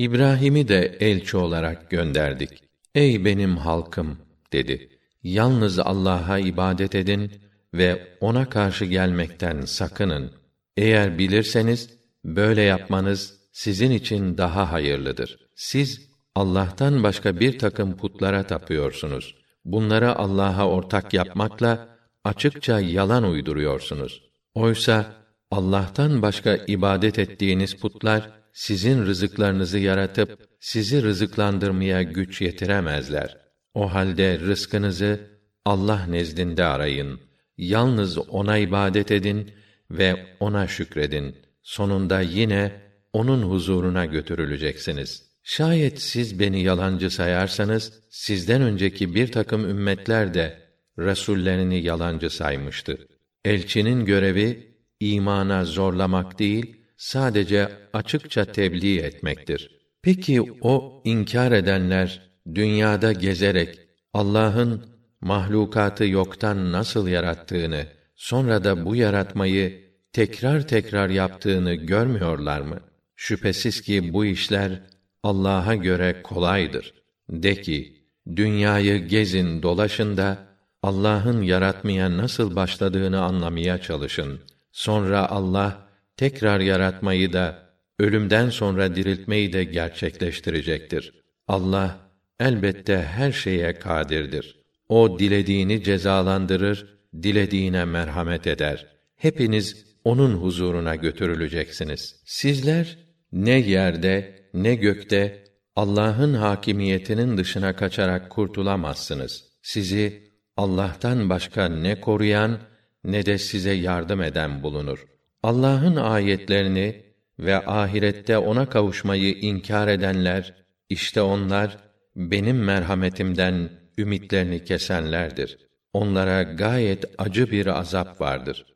İbrahim'i de elçi olarak gönderdik. Ey benim halkım dedi. Yalnız Allah'a ibadet edin ve ona karşı gelmekten sakının. Eğer bilirseniz böyle yapmanız sizin için daha hayırlıdır. Siz Allah'tan başka bir takım putlara tapıyorsunuz. Bunları Allah'a ortak yapmakla açıkça yalan uyduruyorsunuz. Oysa Allah'tan başka ibadet ettiğiniz putlar sizin rızıklarınızı yaratıp sizi rızıklandırmaya güç yetiremezler. O halde rızkınızı Allah nezdinde arayın. Yalnız ona ibadet edin ve ona şükredin. Sonunda yine onun huzuruna götürüleceksiniz. Şayet siz beni yalancı sayarsanız sizden önceki bir takım ümmetler de rasullerini yalancı saymıştı. Elçinin görevi imana zorlamak değil, sadece açıkça tebliğ etmektir. Peki o inkar edenler dünyada gezerek Allah'ın mahlukatı yoktan nasıl yarattığını, sonra da bu yaratmayı tekrar tekrar yaptığını görmüyorlar mı? Şüphesiz ki bu işler Allah'a göre kolaydır. De ki, dünyayı gezin, dolaşın da Allah'ın yaratmaya nasıl başladığını anlamaya çalışın. Sonra Allah tekrar yaratmayı da ölümden sonra diriltmeyi de gerçekleştirecektir. Allah elbette her şeye kadirdir. O dilediğini cezalandırır, dilediğine merhamet eder. Hepiniz onun huzuruna götürüleceksiniz. Sizler ne yerde ne gökte Allah'ın hakimiyetinin dışına kaçarak kurtulamazsınız. Sizi Allah'tan başka ne koruyan ne de size yardım eden bulunur. Allah'ın ayetlerini ve ahirette ona kavuşmayı inkar edenler işte onlar benim merhametimden ümitlerini kesenlerdir. Onlara gayet acı bir azap vardır.